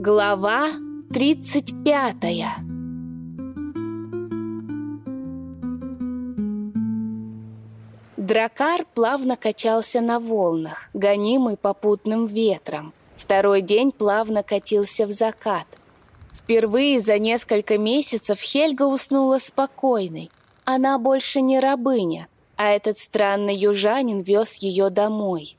Глава 35 Дракар плавно качался на волнах, гонимый попутным ветром. Второй день плавно катился в закат. Впервые за несколько месяцев Хельга уснула спокойной. Она больше не рабыня, а этот странный южанин вез ее домой.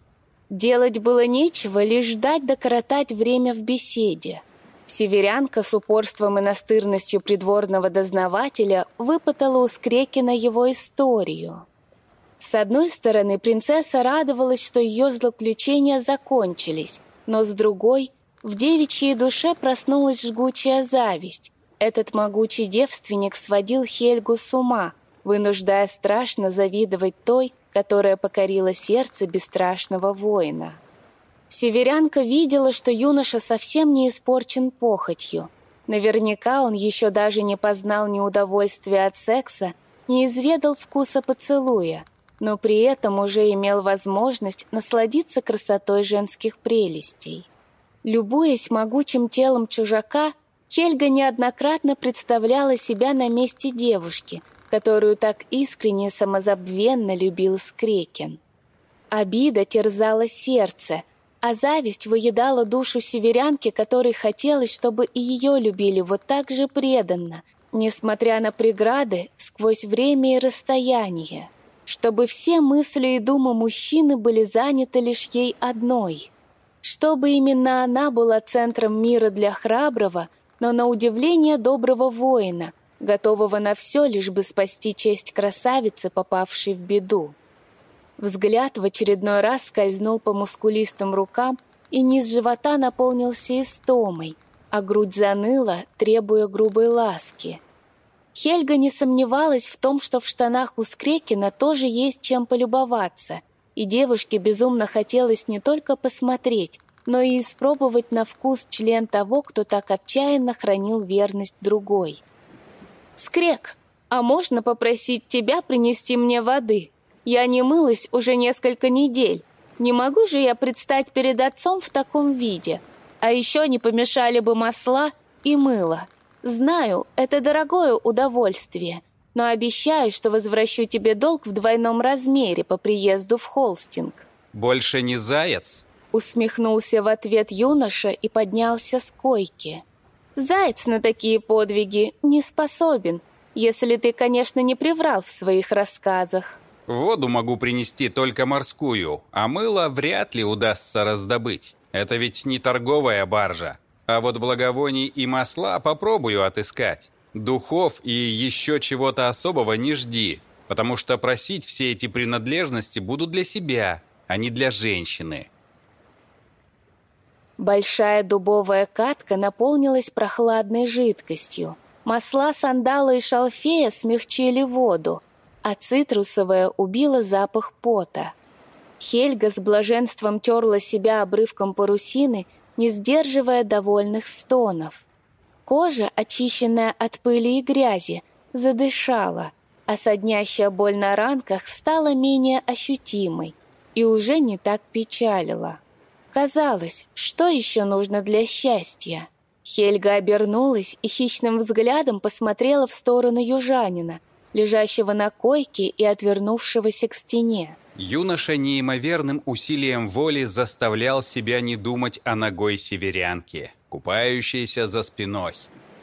Делать было нечего, лишь ждать да коротать время в беседе. Северянка с упорством и настырностью придворного дознавателя выпытала у Скрекина его историю. С одной стороны, принцесса радовалась, что ее злоключения закончились, но с другой, в девичьей душе проснулась жгучая зависть. Этот могучий девственник сводил Хельгу с ума, вынуждая страшно завидовать той, которая покорила сердце бесстрашного воина. Северянка видела, что юноша совсем не испорчен похотью. Наверняка он еще даже не познал ни удовольствия от секса, не изведал вкуса поцелуя — но при этом уже имел возможность насладиться красотой женских прелестей. Любуясь могучим телом чужака, Хельга неоднократно представляла себя на месте девушки, которую так искренне самозабвенно любил Скрекен. Обида терзала сердце, а зависть выедала душу северянки, которой хотелось, чтобы и ее любили вот так же преданно, несмотря на преграды сквозь время и расстояние чтобы все мысли и думы мужчины были заняты лишь ей одной. Чтобы именно она была центром мира для храброго, но на удивление доброго воина, готового на все, лишь бы спасти честь красавицы, попавшей в беду. Взгляд в очередной раз скользнул по мускулистым рукам, и низ живота наполнился истомой, а грудь заныла, требуя грубой ласки — Хельга не сомневалась в том, что в штанах у Скрекина тоже есть чем полюбоваться, и девушке безумно хотелось не только посмотреть, но и испробовать на вкус член того, кто так отчаянно хранил верность другой. «Скрек, а можно попросить тебя принести мне воды? Я не мылась уже несколько недель. Не могу же я предстать перед отцом в таком виде? А еще не помешали бы масла и мыло». Знаю, это дорогое удовольствие, но обещаю, что возвращу тебе долг в двойном размере по приезду в Холстинг. Больше не заяц? Усмехнулся в ответ юноша и поднялся с койки. Заяц на такие подвиги не способен, если ты, конечно, не приврал в своих рассказах. Воду могу принести только морскую, а мыло вряд ли удастся раздобыть. Это ведь не торговая баржа. А вот благовоний и масла попробую отыскать. Духов и еще чего-то особого не жди, потому что просить все эти принадлежности буду для себя, а не для женщины. Большая дубовая катка наполнилась прохладной жидкостью. Масла сандала и шалфея смягчили воду, а цитрусовая убила запах пота. Хельга с блаженством терла себя обрывком парусины не сдерживая довольных стонов. Кожа, очищенная от пыли и грязи, задышала, а соднящая боль на ранках стала менее ощутимой и уже не так печалила. Казалось, что еще нужно для счастья? Хельга обернулась и хищным взглядом посмотрела в сторону южанина, лежащего на койке и отвернувшегося к стене. Юноша неимоверным усилием воли заставлял себя не думать о ногой северянки, купающейся за спиной.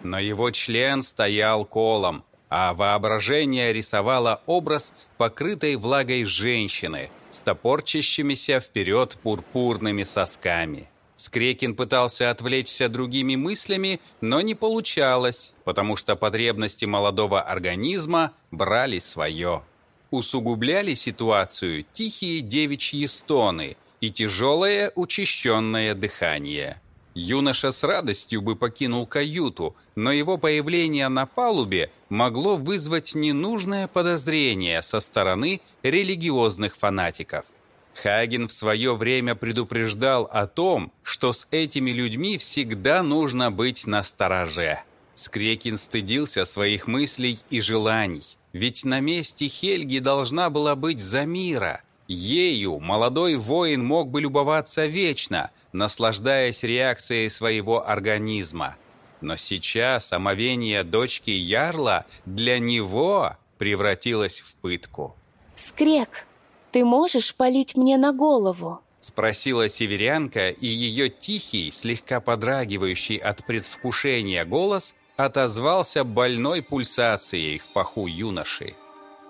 Но его член стоял колом, а воображение рисовало образ покрытой влагой женщины с топорчащимися вперед пурпурными сосками. Скрекин пытался отвлечься другими мыслями, но не получалось, потому что потребности молодого организма брали свое усугубляли ситуацию тихие девичьи стоны и тяжелое учащенное дыхание. Юноша с радостью бы покинул каюту, но его появление на палубе могло вызвать ненужное подозрение со стороны религиозных фанатиков. Хаген в свое время предупреждал о том, что с этими людьми всегда нужно быть настороже. Скрекин стыдился своих мыслей и желаний, ведь на месте Хельги должна была быть Замира, Ею молодой воин мог бы любоваться вечно, наслаждаясь реакцией своего организма. Но сейчас омовение дочки Ярла для него превратилось в пытку. «Скрек, ты можешь полить мне на голову?» Спросила северянка, и ее тихий, слегка подрагивающий от предвкушения голос отозвался больной пульсацией в паху юноши.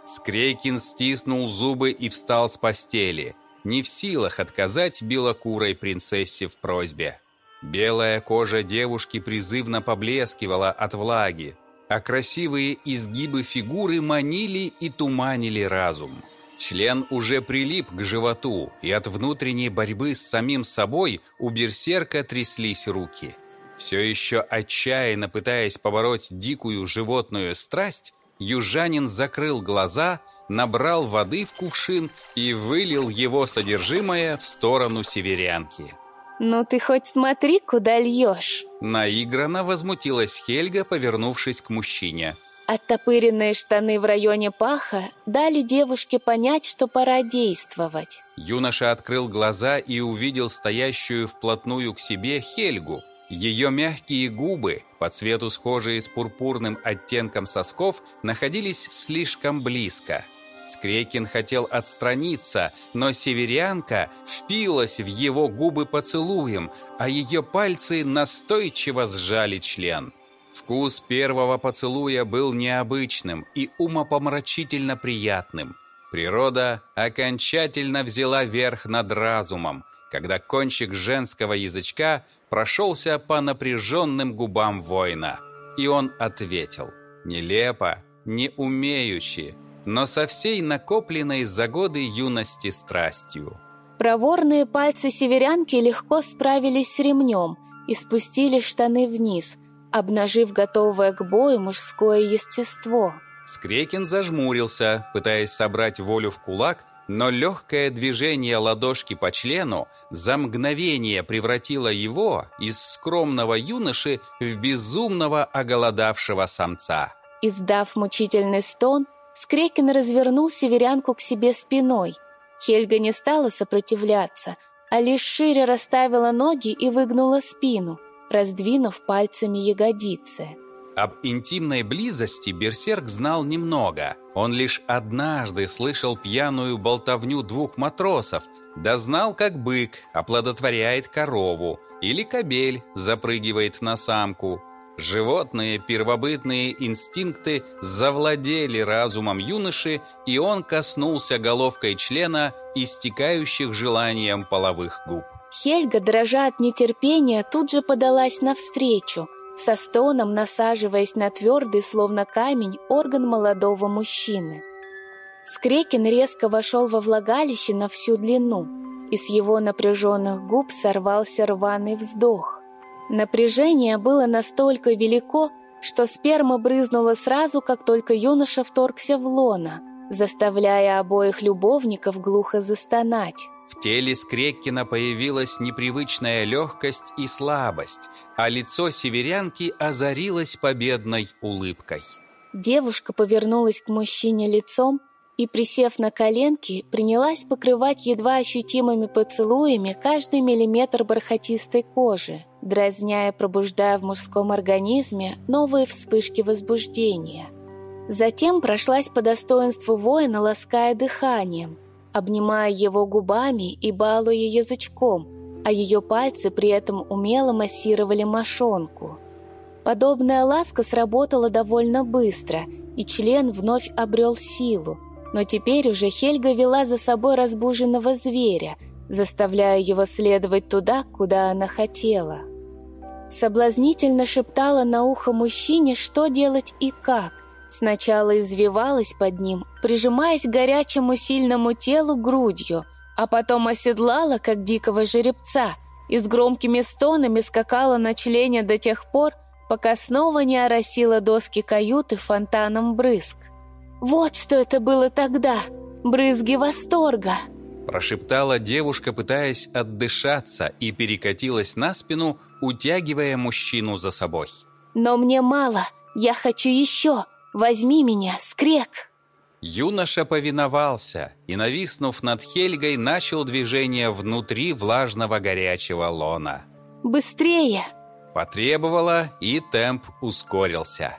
Скрейкин стиснул зубы и встал с постели, не в силах отказать белокурой принцессе в просьбе. Белая кожа девушки призывно поблескивала от влаги, а красивые изгибы фигуры манили и туманили разум. Член уже прилип к животу, и от внутренней борьбы с самим собой у берсерка тряслись руки. Все еще отчаянно пытаясь побороть дикую животную страсть, южанин закрыл глаза, набрал воды в кувшин и вылил его содержимое в сторону северянки. «Ну ты хоть смотри, куда льешь!» Наигранно возмутилась Хельга, повернувшись к мужчине. Оттопыренные штаны в районе паха дали девушке понять, что пора действовать. Юноша открыл глаза и увидел стоящую вплотную к себе Хельгу. Ее мягкие губы, по цвету схожие с пурпурным оттенком сосков, находились слишком близко – Скрекин хотел отстраниться, но северянка впилась в его губы поцелуем, а ее пальцы настойчиво сжали член. Вкус первого поцелуя был необычным и умопомрачительно приятным. Природа окончательно взяла верх над разумом, когда кончик женского язычка прошелся по напряженным губам воина. И он ответил, нелепо, не умеючи, но со всей накопленной за годы юности страстью. Проворные пальцы северянки легко справились с ремнем и спустили штаны вниз, обнажив готовое к бою мужское естество. Скрекин зажмурился, пытаясь собрать волю в кулак, но легкое движение ладошки по члену за мгновение превратило его из скромного юноши в безумного оголодавшего самца. Издав мучительный стон, Скрекин развернул северянку к себе спиной. Хельга не стала сопротивляться, а лишь шире расставила ноги и выгнула спину, раздвинув пальцами ягодицы. Об интимной близости Берсерк знал немного. Он лишь однажды слышал пьяную болтовню двух матросов, да знал, как бык оплодотворяет корову или кобель запрыгивает на самку. Животные первобытные инстинкты завладели разумом юноши, и он коснулся головкой члена, истекающих желанием половых губ. Хельга, дрожа от нетерпения, тут же подалась навстречу, со стоном насаживаясь на твердый, словно камень, орган молодого мужчины. Скрекин резко вошел во влагалище на всю длину, и с его напряженных губ сорвался рваный вздох. Напряжение было настолько велико, что сперма брызнула сразу, как только юноша вторгся в лона, заставляя обоих любовников глухо застонать. В теле Скреккина появилась непривычная легкость и слабость, а лицо северянки озарилось победной улыбкой. Девушка повернулась к мужчине лицом и, присев на коленки, принялась покрывать едва ощутимыми поцелуями каждый миллиметр бархатистой кожи, дразняя, пробуждая в мужском организме новые вспышки возбуждения. Затем прошлась по достоинству воина, лаская дыханием, обнимая его губами и балуя язычком, а ее пальцы при этом умело массировали мошонку. Подобная ласка сработала довольно быстро, и член вновь обрел силу, но теперь уже Хельга вела за собой разбуженного зверя, заставляя его следовать туда, куда она хотела. Соблазнительно шептала на ухо мужчине, что делать и как. Сначала извивалась под ним, прижимаясь к горячему сильному телу грудью, а потом оседлала, как дикого жеребца, и с громкими стонами скакала на члене до тех пор, пока снова не оросила доски каюты фонтаном брызг. «Вот что это было тогда! Брызги восторга!» Прошептала девушка, пытаясь отдышаться, и перекатилась на спину, утягивая мужчину за собой. «Но мне мало, я хочу еще! Возьми меня, скрек!» Юноша повиновался и, нависнув над Хельгой, начал движение внутри влажного горячего лона. «Быстрее!» Потребовала, и темп ускорился.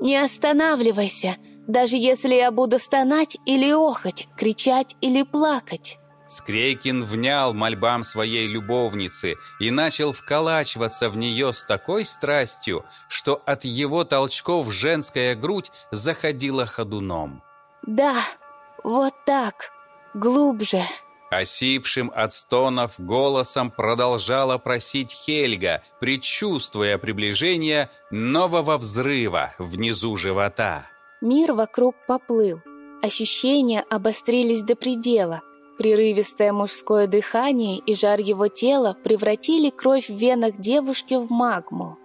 «Не останавливайся, даже если я буду стонать или охать, кричать или плакать». Скрейкин внял мольбам своей любовницы и начал вколачиваться в нее с такой страстью, что от его толчков женская грудь заходила ходуном. «Да, вот так, глубже». Осипшим от стонов голосом продолжала просить Хельга, предчувствуя приближение нового взрыва внизу живота. Мир вокруг поплыл. Ощущения обострились до предела. Прерывистое мужское дыхание и жар его тела превратили кровь в венах девушки в магму.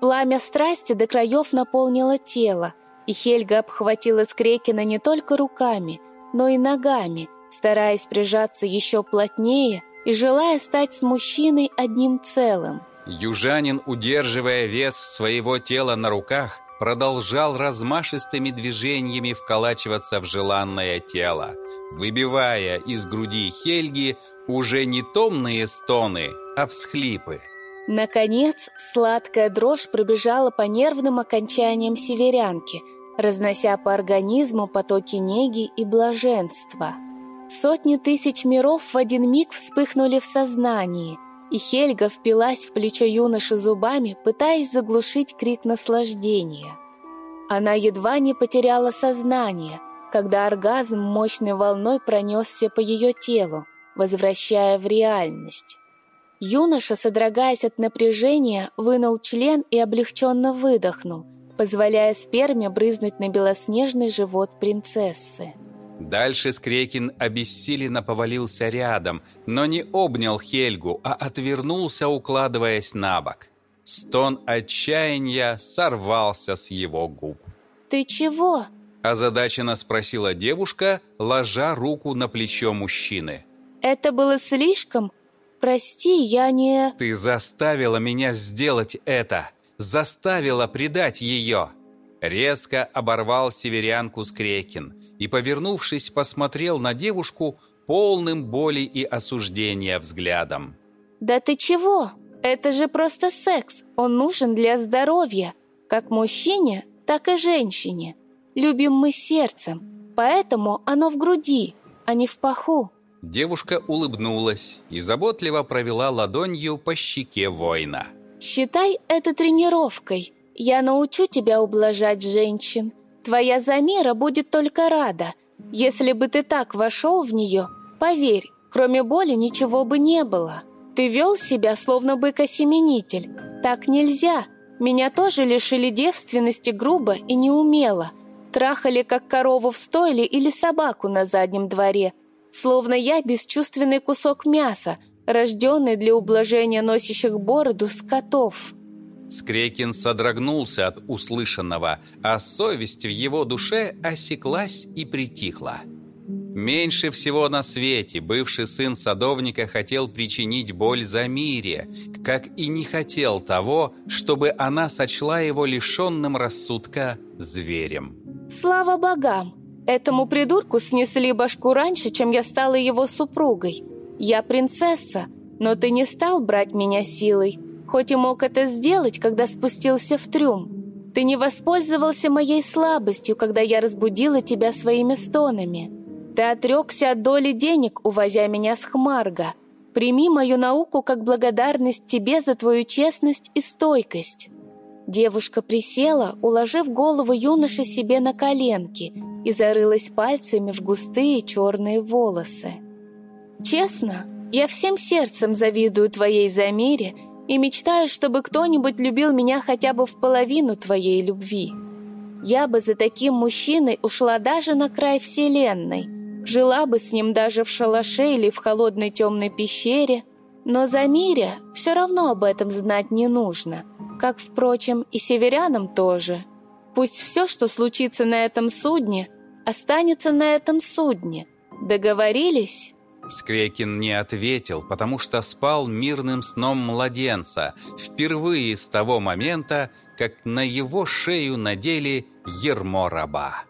Пламя страсти до краев наполнило тело, и Хельга обхватила Скрекина не только руками, но и ногами, стараясь прижаться еще плотнее и желая стать с мужчиной одним целым. Южанин, удерживая вес своего тела на руках, продолжал размашистыми движениями вколачиваться в желанное тело, выбивая из груди Хельги уже не томные стоны, а всхлипы. Наконец, сладкая дрожь пробежала по нервным окончаниям северянки, разнося по организму потоки неги и блаженства. Сотни тысяч миров в один миг вспыхнули в сознании, и Хельга впилась в плечо юноши зубами, пытаясь заглушить крик наслаждения. Она едва не потеряла сознание, когда оргазм мощной волной пронесся по ее телу, возвращая в реальность. Юноша, содрогаясь от напряжения, вынул член и облегченно выдохнул, позволяя сперме брызнуть на белоснежный живот принцессы. Дальше Скрекин обессиленно повалился рядом, но не обнял Хельгу, а отвернулся, укладываясь на бок. Стон отчаяния сорвался с его губ. «Ты чего?» – озадаченно спросила девушка, ложа руку на плечо мужчины. «Это было слишком? Прости, я не...» «Ты заставила меня сделать это! Заставила предать ее!» Резко оборвал северянку Скрекин и, повернувшись, посмотрел на девушку полным боли и осуждения взглядом. «Да ты чего? Это же просто секс. Он нужен для здоровья. Как мужчине, так и женщине. Любим мы сердцем, поэтому оно в груди, а не в паху». Девушка улыбнулась и заботливо провела ладонью по щеке воина. «Считай это тренировкой. Я научу тебя ублажать женщин. Твоя Замира будет только рада. Если бы ты так вошел в нее, поверь, кроме боли ничего бы не было. Ты вел себя, словно бык-осеменитель. Так нельзя. Меня тоже лишили девственности грубо и неумело. Трахали, как корову в стойле или собаку на заднем дворе. Словно я бесчувственный кусок мяса, рожденный для ублажения носящих бороду скотов. Скрекин содрогнулся от услышанного, а совесть в его душе осеклась и притихла. Меньше всего на свете бывший сын садовника хотел причинить боль за мире, как и не хотел того, чтобы она сочла его лишенным рассудка зверем. «Слава богам! Этому придурку снесли башку раньше, чем я стала его супругой. Я принцесса, но ты не стал брать меня силой хоть и мог это сделать, когда спустился в трюм. Ты не воспользовался моей слабостью, когда я разбудила тебя своими стонами. Ты отрекся от доли денег, увозя меня с Хмарга. Прими мою науку как благодарность тебе за твою честность и стойкость». Девушка присела, уложив голову юноши себе на коленки и зарылась пальцами в густые черные волосы. «Честно, я всем сердцем завидую твоей Замире и мечтаю, чтобы кто-нибудь любил меня хотя бы в половину твоей любви. Я бы за таким мужчиной ушла даже на край вселенной, жила бы с ним даже в шалаше или в холодной темной пещере, но за Мире все равно об этом знать не нужно, как, впрочем, и северянам тоже. Пусть все, что случится на этом судне, останется на этом судне. Договорились?» Скрекин не ответил, потому что спал мирным сном младенца, впервые с того момента, как на его шею надели ермо раба.